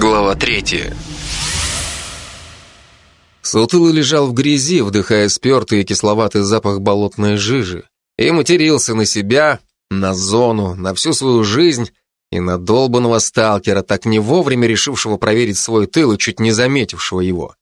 Глава третья. Сутулый лежал в грязи, вдыхая спертый и кисловатый запах болотной жижи, и матерился на себя, на зону, на всю свою жизнь и на долбанного сталкера, так не вовремя решившего проверить свой тыл и чуть не заметившего его.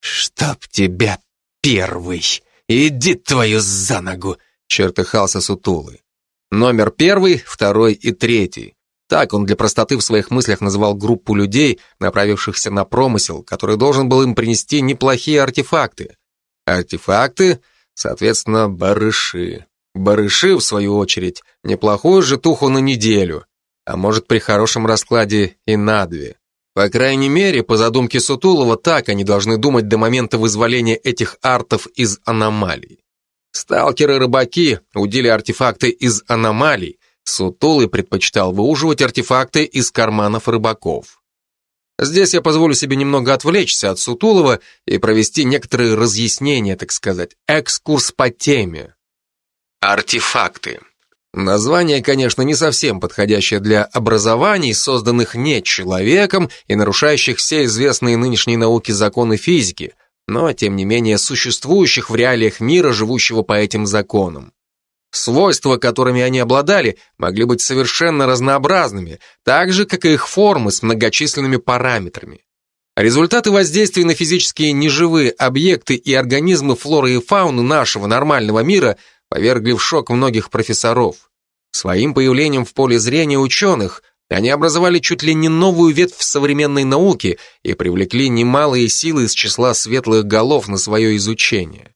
«Чтоб тебя первый! Иди твою за ногу!» чертыхался Сутулый. Номер первый, второй и третий. Так он для простоты в своих мыслях называл группу людей, направившихся на промысел, который должен был им принести неплохие артефакты. Артефакты, соответственно, барыши. Барыши, в свою очередь, неплохую житуху на неделю, а может при хорошем раскладе и на две. По крайней мере, по задумке Сутулова, так они должны думать до момента вызволения этих артов из аномалий. Сталкеры-рыбаки удили артефакты из аномалий, Сутулый предпочитал выуживать артефакты из карманов рыбаков. Здесь я позволю себе немного отвлечься от Сутулова и провести некоторые разъяснения, так сказать, экскурс по теме. Артефакты. Название, конечно, не совсем подходящее для образований, созданных не человеком и нарушающих все известные нынешней науки законы физики, но, тем не менее, существующих в реалиях мира, живущего по этим законам. Свойства, которыми они обладали, могли быть совершенно разнообразными, так же, как и их формы с многочисленными параметрами. Результаты воздействия на физические неживые объекты и организмы флоры и фауны нашего нормального мира повергли в шок многих профессоров. Своим появлением в поле зрения ученых они образовали чуть ли не новую ветвь современной науки и привлекли немалые силы из числа светлых голов на свое изучение.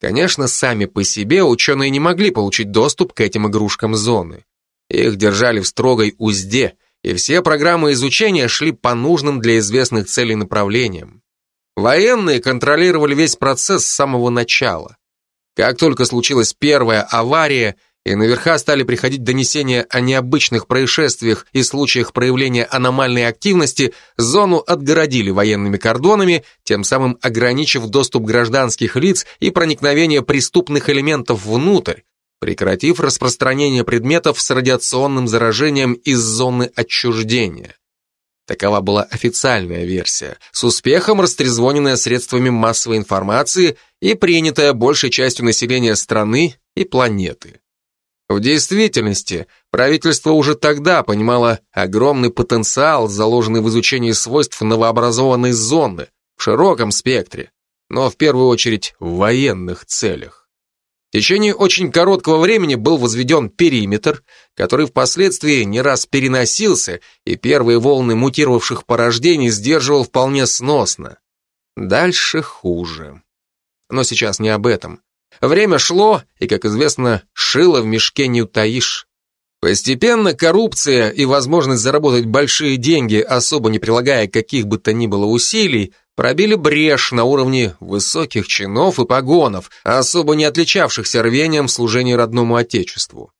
Конечно, сами по себе ученые не могли получить доступ к этим игрушкам зоны. Их держали в строгой узде, и все программы изучения шли по нужным для известных целей направлениям. Военные контролировали весь процесс с самого начала. Как только случилась первая авария, и наверха стали приходить донесения о необычных происшествиях и случаях проявления аномальной активности, зону отгородили военными кордонами, тем самым ограничив доступ гражданских лиц и проникновение преступных элементов внутрь, прекратив распространение предметов с радиационным заражением из зоны отчуждения. Такова была официальная версия, с успехом растрезвоненная средствами массовой информации и принятая большей частью населения страны и планеты. В действительности, правительство уже тогда понимало огромный потенциал, заложенный в изучении свойств новообразованной зоны в широком спектре, но в первую очередь в военных целях. В течение очень короткого времени был возведен периметр, который впоследствии не раз переносился и первые волны мутировавших порождений сдерживал вполне сносно. Дальше хуже. Но сейчас не об этом. Время шло, и, как известно, шило в мешке не утаишь. Постепенно коррупция и возможность заработать большие деньги, особо не прилагая каких бы то ни было усилий, пробили брешь на уровне высоких чинов и погонов, особо не отличавшихся рвением в служении родному отечеству.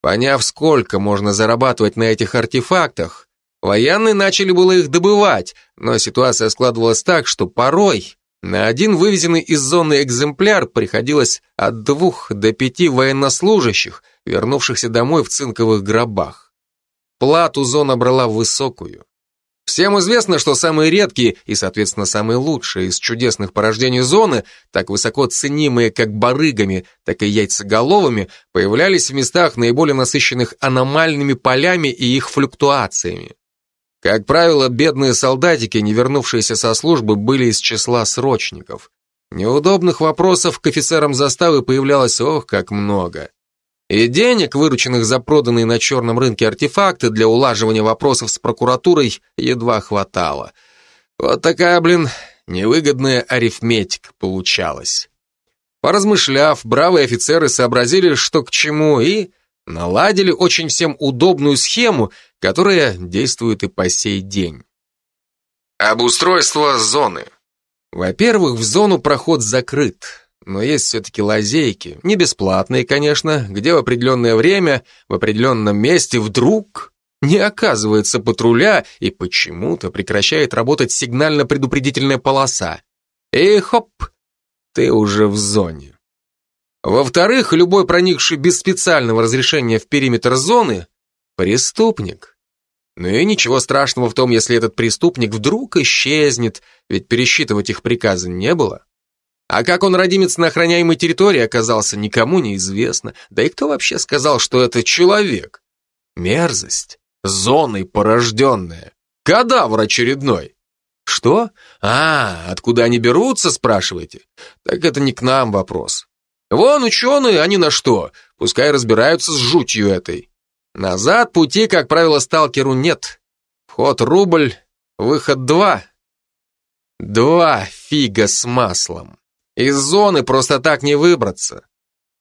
Поняв, сколько можно зарабатывать на этих артефактах, военные начали было их добывать, но ситуация складывалась так, что порой на один вывезенный из зоны экземпляр приходилось от двух до пяти военнослужащих, вернувшихся домой в цинковых гробах. Плату зона брала высокую. Всем известно, что самые редкие и, соответственно, самые лучшие из чудесных порождений зоны, так высоко ценимые как барыгами, так и яйцеголовыми, появлялись в местах наиболее насыщенных аномальными полями и их флюктуациями. Как правило, бедные солдатики, не вернувшиеся со службы, были из числа срочников. Неудобных вопросов к офицерам заставы появлялось ох, как много. И денег, вырученных за проданные на черном рынке артефакты для улаживания вопросов с прокуратурой, едва хватало. Вот такая, блин, невыгодная арифметика получалась. Поразмышляв, бравые офицеры сообразили, что к чему, и наладили очень всем удобную схему, которая действует и по сей день. Обустройство зоны. Во-первых, в зону проход закрыт, но есть все-таки лазейки, не бесплатные, конечно, где в определенное время, в определенном месте вдруг не оказывается патруля и почему-то прекращает работать сигнально-предупредительная полоса. И хоп, ты уже в зоне. Во-вторых, любой проникший без специального разрешения в периметр зоны – преступник. Ну и ничего страшного в том, если этот преступник вдруг исчезнет, ведь пересчитывать их приказы не было. А как он родимец на охраняемой территории оказался, никому не известно. Да и кто вообще сказал, что это человек? Мерзость, зоной порожденная, кадавр очередной. Что? А, откуда они берутся, спрашиваете? Так это не к нам вопрос. Вон ученые, они на что? Пускай разбираются с жутью этой. Назад пути, как правило, сталкеру нет. Вход рубль, выход два. Два фига с маслом. Из зоны просто так не выбраться.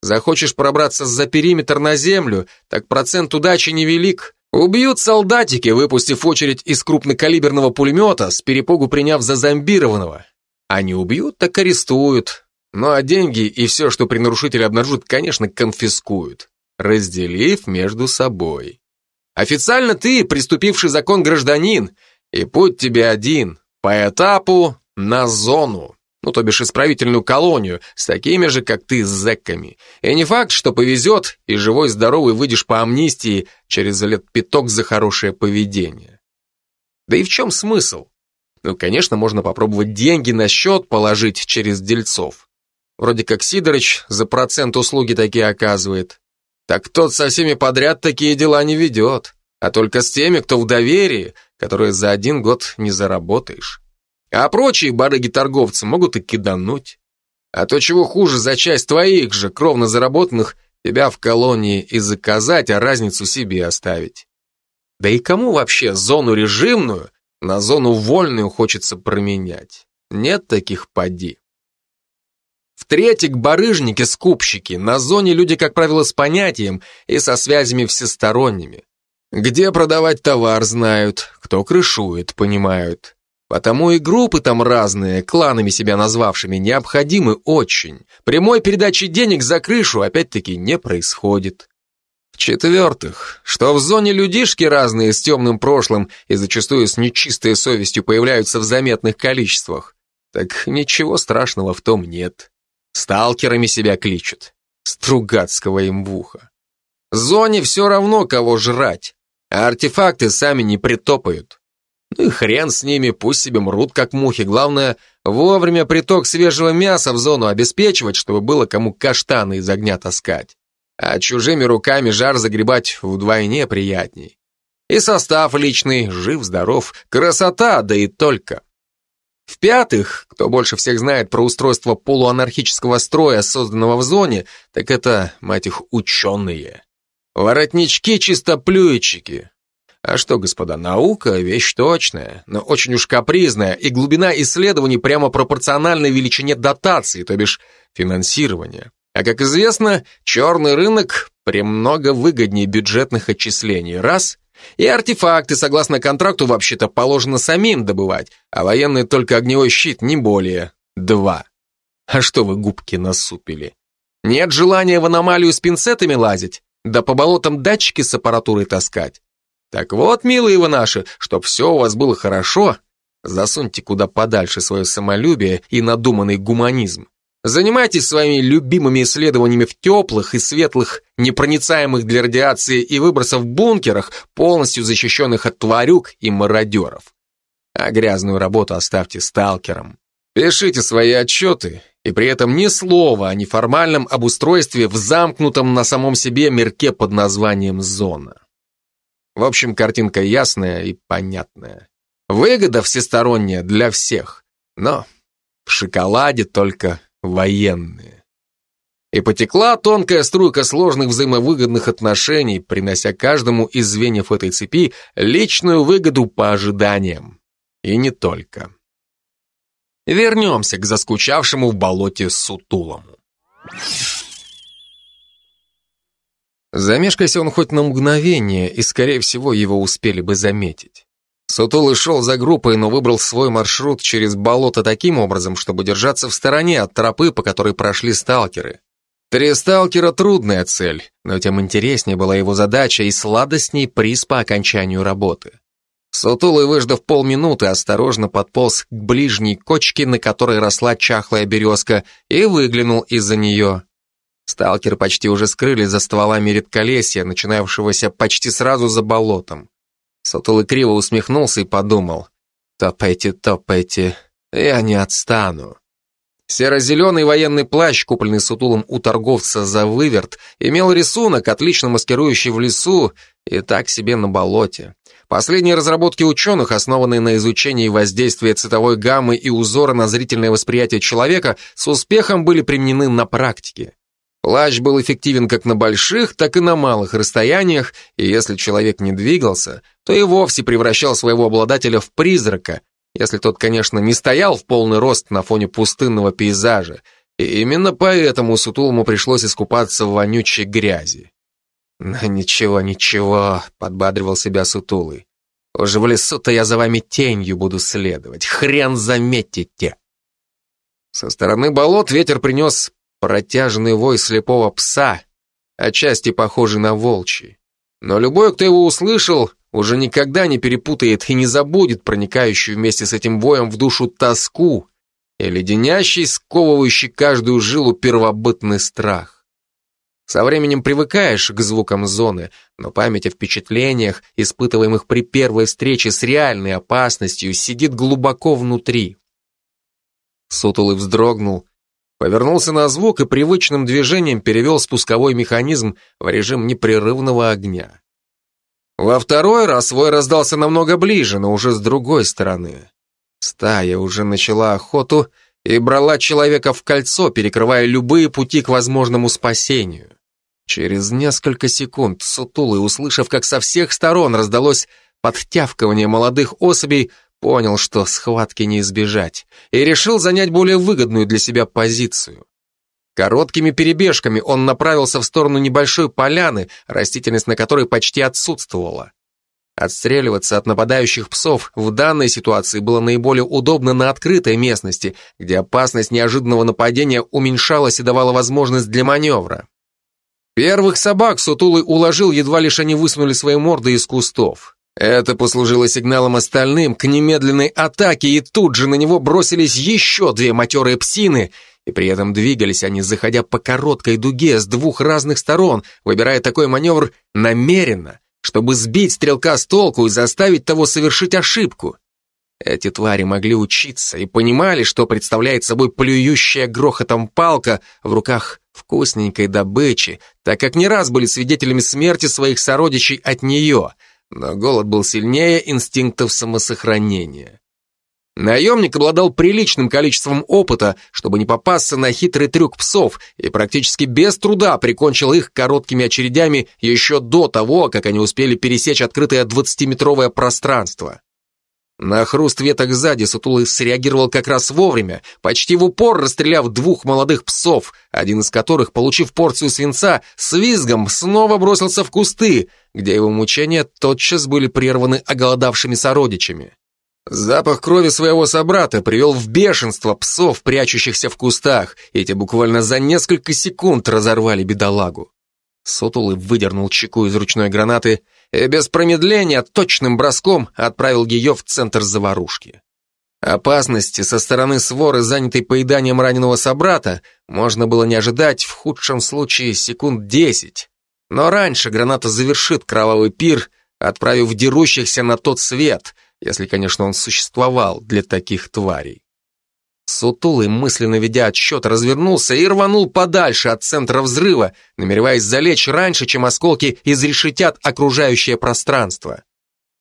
Захочешь пробраться за периметр на землю, так процент удачи невелик. Убьют солдатики, выпустив очередь из крупнокалиберного пулемета, с перепугу приняв за зомбированного. А не убьют, так арестуют. Ну а деньги и все, что при нарушителе обнаружат, конечно, конфискуют разделив между собой. Официально ты приступивший закон гражданин, и путь тебе один, по этапу на зону, ну то бишь исправительную колонию, с такими же, как ты, зэками. И не факт, что повезет, и живой-здоровый выйдешь по амнистии через лет пяток за хорошее поведение. Да и в чем смысл? Ну, конечно, можно попробовать деньги на счет положить через дельцов. Вроде как Сидорыч за процент услуги такие оказывает. Так тот со всеми подряд такие дела не ведет, а только с теми, кто в доверии, которые за один год не заработаешь. А прочие барыги-торговцы могут и кидануть. А то чего хуже, за часть твоих же кровно заработанных тебя в колонии и заказать, а разницу себе оставить. Да и кому вообще зону режимную на зону вольную хочется променять? Нет таких поди. В-третьих, барыжники-скупщики. На зоне люди, как правило, с понятием и со связями всесторонними. Где продавать товар знают, кто крышует, понимают. Потому и группы там разные, кланами себя назвавшими, необходимы очень. Прямой передачи денег за крышу опять-таки не происходит. В-четвертых, что в зоне людишки разные с темным прошлым и зачастую с нечистой совестью появляются в заметных количествах, так ничего страшного в том нет. Сталкерами себя кличут. Стругацкого им в ухо. Зоне все равно, кого жрать, а артефакты сами не притопают. Ну и хрен с ними, пусть себе мрут как мухи. Главное, вовремя приток свежего мяса в зону обеспечивать, чтобы было кому каштаны из огня таскать. А чужими руками жар загребать вдвойне приятней. И состав личный, жив-здоров, красота, да и только. В-пятых, кто больше всех знает про устройство полуанархического строя, созданного в зоне, так это, мать их, ученые. Воротнички-чистоплюйчики. А что, господа, наука – вещь точная, но очень уж капризная, и глубина исследований прямо пропорциональна величине дотации, то бишь финансирования. А как известно, черный рынок премного выгоднее бюджетных отчислений. Раз – и артефакты, согласно контракту, вообще-то положено самим добывать, а военные только огневой щит, не более. Два. А что вы губки насупили? Нет желания в аномалию с пинцетами лазить? Да по болотам датчики с аппаратурой таскать? Так вот, милые вы наши, чтоб все у вас было хорошо, засуньте куда подальше свое самолюбие и надуманный гуманизм. Занимайтесь своими любимыми исследованиями в теплых и светлых, непроницаемых для радиации и выбросов бункерах, полностью защищенных от тварюк и мародеров. А грязную работу оставьте сталкерам. Пишите свои отчеты, и при этом ни слова о неформальном обустройстве в замкнутом на самом себе мирке под названием «зона». В общем, картинка ясная и понятная. Выгода всесторонняя для всех, но в шоколаде только военные. И потекла тонкая струйка сложных взаимовыгодных отношений, принося каждому из звеньев этой цепи личную выгоду по ожиданиям. И не только. Вернемся к заскучавшему в болоте Сутулому. Замешкайся он хоть на мгновение, и, скорее всего, его успели бы заметить. Сутулый шел за группой, но выбрал свой маршрут через болото таким образом, чтобы держаться в стороне от тропы, по которой прошли сталкеры. Три сталкера — трудная цель, но тем интереснее была его задача и сладостней приз по окончанию работы. Сутулый, выждав полминуты, осторожно подполз к ближней кочке, на которой росла чахлая березка, и выглянул из-за нее. Сталкеры почти уже скрылись за стволами редколесья, начинавшегося почти сразу за болотом. Сутулый криво усмехнулся и подумал. Топайте, топайте, я не отстану. Серо-зеленый военный плащ, купленный сутулом у торговца за выверт, имел рисунок, отлично маскирующий в лесу и так себе на болоте. Последние разработки ученых, основанные на изучении воздействия цветовой гаммы и узора на зрительное восприятие человека, с успехом были применены на практике. Плащ был эффективен как на больших, так и на малых расстояниях, и если человек не двигался, то и вовсе превращал своего обладателя в призрака, если тот, конечно, не стоял в полный рост на фоне пустынного пейзажа, и именно поэтому Сутулому пришлось искупаться в вонючей грязи. «Ну ничего, ничего», — подбадривал себя Сутулый. «Уже в лесу-то я за вами тенью буду следовать, хрен заметите». Со стороны болот ветер принес Протяжный вой слепого пса, отчасти похожий на волчий. Но любой, кто его услышал, уже никогда не перепутает и не забудет проникающую вместе с этим воем в душу тоску и леденящий, сковывающий каждую жилу первобытный страх. Со временем привыкаешь к звукам зоны, но память о впечатлениях, испытываемых при первой встрече с реальной опасностью, сидит глубоко внутри. Сутулый вздрогнул повернулся на звук и привычным движением перевел спусковой механизм в режим непрерывного огня. Во второй раз свой раздался намного ближе, но уже с другой стороны. Стая уже начала охоту и брала человека в кольцо, перекрывая любые пути к возможному спасению. Через несколько секунд Сутулый, услышав, как со всех сторон раздалось подтявкивание молодых особей, Понял, что схватки не избежать, и решил занять более выгодную для себя позицию. Короткими перебежками он направился в сторону небольшой поляны, растительность на которой почти отсутствовала. Отстреливаться от нападающих псов в данной ситуации было наиболее удобно на открытой местности, где опасность неожиданного нападения уменьшалась и давала возможность для маневра. Первых собак Сутулый уложил, едва лишь они высунули свои морды из кустов. Это послужило сигналом остальным к немедленной атаке, и тут же на него бросились еще две матерые псины, и при этом двигались они, заходя по короткой дуге с двух разных сторон, выбирая такой маневр намеренно, чтобы сбить стрелка с толку и заставить того совершить ошибку. Эти твари могли учиться и понимали, что представляет собой плюющая грохотом палка в руках вкусненькой добычи, так как не раз были свидетелями смерти своих сородичей от нее — но голод был сильнее инстинктов самосохранения. Наемник обладал приличным количеством опыта, чтобы не попасться на хитрый трюк псов, и практически без труда прикончил их короткими очередями еще до того, как они успели пересечь открытое 20-метровое пространство. На хруст веток сзади Сутулый среагировал как раз вовремя, почти в упор расстреляв двух молодых псов, один из которых, получив порцию свинца, с визгом снова бросился в кусты, где его мучения тотчас были прерваны оголодавшими сородичами. Запах крови своего собрата привел в бешенство псов, прячущихся в кустах, и те буквально за несколько секунд разорвали бедолагу. Сутулый выдернул чеку из ручной гранаты и без промедления точным броском отправил ее в центр заварушки. Опасности со стороны своры, занятой поеданием раненого собрата, можно было не ожидать в худшем случае секунд десять. Но раньше граната завершит кровавый пир, отправив дерущихся на тот свет, если, конечно, он существовал для таких тварей. Сутулый, мысленно ведя отсчет, развернулся и рванул подальше от центра взрыва, намереваясь залечь раньше, чем осколки изрешетят окружающее пространство.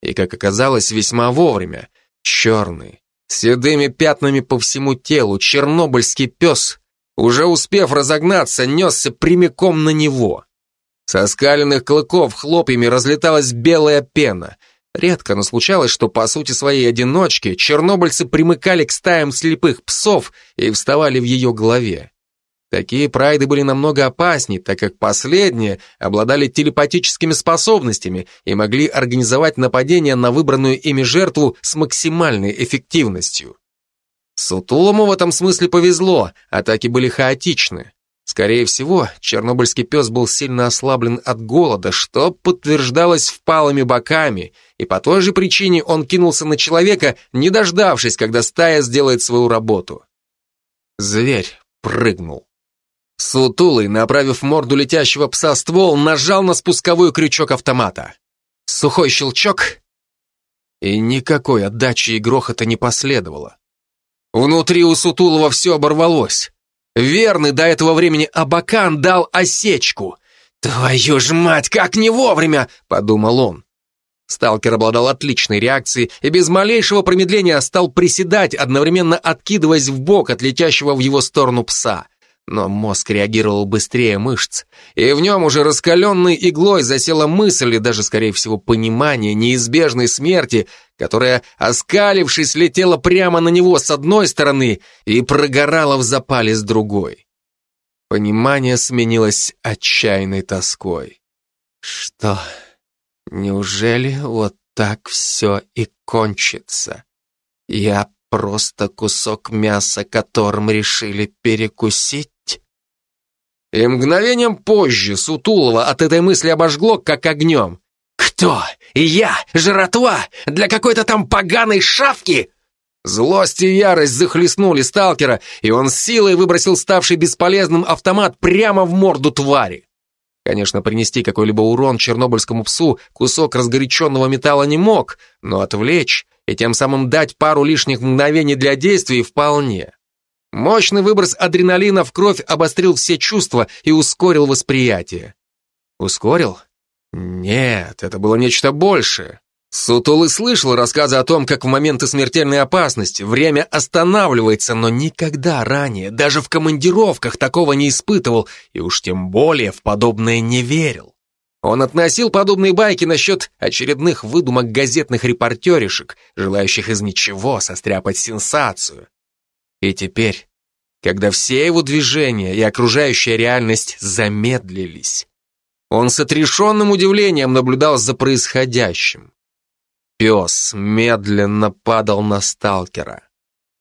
И, как оказалось, весьма вовремя. Черный, с седыми пятнами по всему телу, чернобыльский пес, уже успев разогнаться, несся прямиком на него. Со скаленных клыков хлопьями разлеталась белая пена — Редко, но случалось, что по сути своей одиночки чернобыльцы примыкали к стаям слепых псов и вставали в ее голове. Такие прайды были намного опаснее, так как последние обладали телепатическими способностями и могли организовать нападение на выбранную ими жертву с максимальной эффективностью. Сутулому в этом смысле повезло, атаки были хаотичны. Скорее всего, чернобыльский пес был сильно ослаблен от голода, что подтверждалось впалыми боками, и по той же причине он кинулся на человека, не дождавшись, когда стая сделает свою работу. Зверь прыгнул. Сутулый, направив морду летящего пса ствол, нажал на спусковой крючок автомата. Сухой щелчок, и никакой отдачи и грохота не последовало. Внутри у Сутулова все оборвалось. Верный до этого времени Абакан дал осечку. «Твою ж мать, как не вовремя!» — подумал он. Сталкер обладал отличной реакцией и без малейшего промедления стал приседать, одновременно откидываясь в бок от летящего в его сторону пса. Но мозг реагировал быстрее мышц, и в нем уже раскаленной иглой засела мысль и даже, скорее всего, понимание неизбежной смерти, которая, оскалившись, летела прямо на него с одной стороны и прогорала в запале с другой. Понимание сменилось отчаянной тоской. Что? Неужели вот так все и кончится? Я просто кусок мяса, которым решили перекусить? И мгновением позже Сутулова от этой мысли обожгло, как огнем. «Кто? Я? Жратва? Для какой-то там поганой шавки?» Злость и ярость захлестнули сталкера, и он силой выбросил ставший бесполезным автомат прямо в морду твари. Конечно, принести какой-либо урон чернобыльскому псу кусок разгоряченного металла не мог, но отвлечь и тем самым дать пару лишних мгновений для действий вполне. Мощный выброс адреналина в кровь обострил все чувства и ускорил восприятие. Ускорил? Нет, это было нечто большее. Сутулый слышал рассказы о том, как в моменты смертельной опасности время останавливается, но никогда ранее, даже в командировках, такого не испытывал и уж тем более в подобное не верил. Он относил подобные байки насчет очередных выдумок газетных репортеришек, желающих из ничего состряпать сенсацию. И теперь, когда все его движения и окружающая реальность замедлились, он с отрешенным удивлением наблюдал за происходящим. Пес медленно падал на сталкера.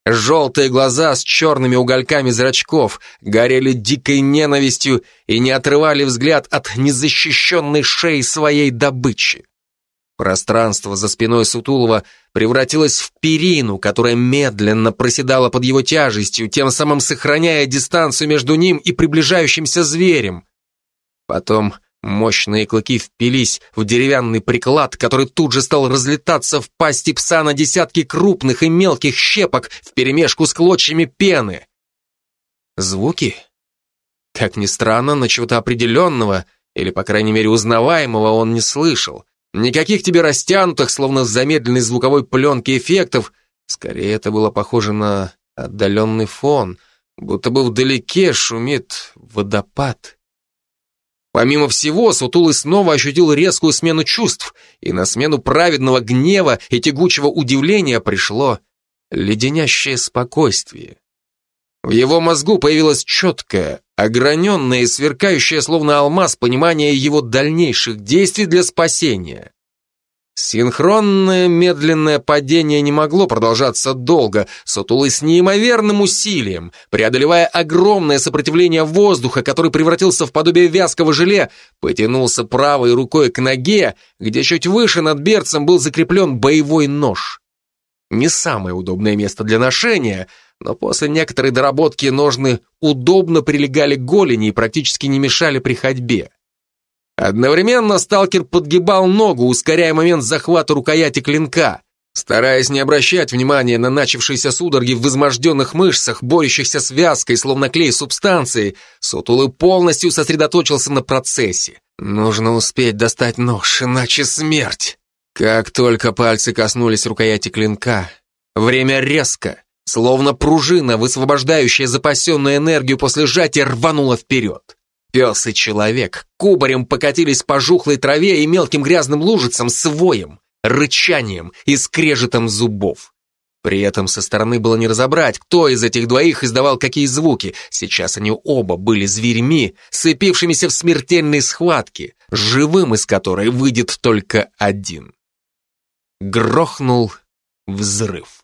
Желтые глаза с черными угольками зрачков горели дикой ненавистью и не отрывали взгляд от незащищенной шеи своей добычи. Пространство за спиной Сутулова превратилось в перину, которая медленно проседала под его тяжестью, тем самым сохраняя дистанцию между ним и приближающимся зверем. Потом мощные клыки впились в деревянный приклад, который тут же стал разлетаться в пасти пса на десятки крупных и мелких щепок вперемешку с клочьями пены. Звуки? Как ни странно, но чего-то определенного, или, по крайней мере, узнаваемого он не слышал. Никаких тебе растянутых, словно в замедленной звуковой пленке эффектов. Скорее, это было похоже на отдаленный фон, будто бы вдалеке шумит водопад. Помимо всего, Сутулый снова ощутил резкую смену чувств, и на смену праведного гнева и тягучего удивления пришло леденящее спокойствие. В его мозгу появилось четкое, ограненное и сверкающее, словно алмаз, понимание его дальнейших действий для спасения. Синхронное медленное падение не могло продолжаться долго, Сутулый с неимоверным усилием, преодолевая огромное сопротивление воздуха, который превратился в подобие вязкого желе, потянулся правой рукой к ноге, где чуть выше над берцем был закреплен боевой нож. Не самое удобное место для ношения, но после некоторой доработки ножны удобно прилегали к голени и практически не мешали при ходьбе. Одновременно сталкер подгибал ногу, ускоряя момент захвата рукояти клинка. Стараясь не обращать внимания на начавшиеся судороги в изможденных мышцах, борющихся с вязкой, словно клей субстанции, Сутулы полностью сосредоточился на процессе. Нужно успеть достать нож, иначе смерть. Как только пальцы коснулись рукояти клинка, время резко, словно пружина, высвобождающая запасенную энергию после сжатия, рвануло вперед. Пес и человек кубарем покатились по жухлой траве и мелким грязным лужицам с воем, рычанием и скрежетом зубов. При этом со стороны было не разобрать, кто из этих двоих издавал какие звуки. Сейчас они оба были зверьми, сцепившимися в смертельной схватке, живым из которой выйдет только один. Грохнул взрыв.